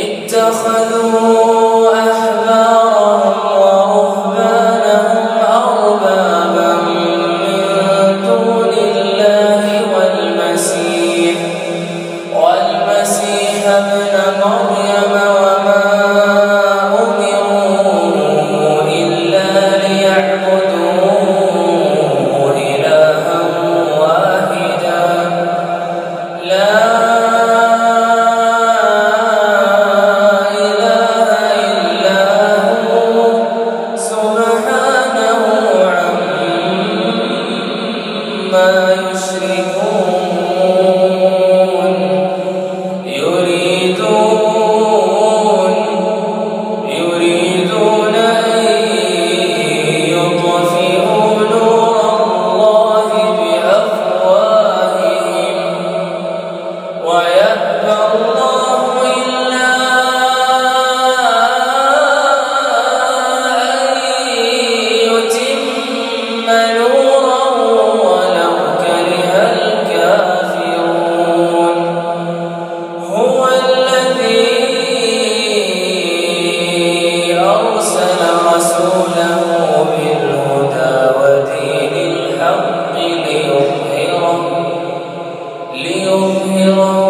اتخذوا Señor.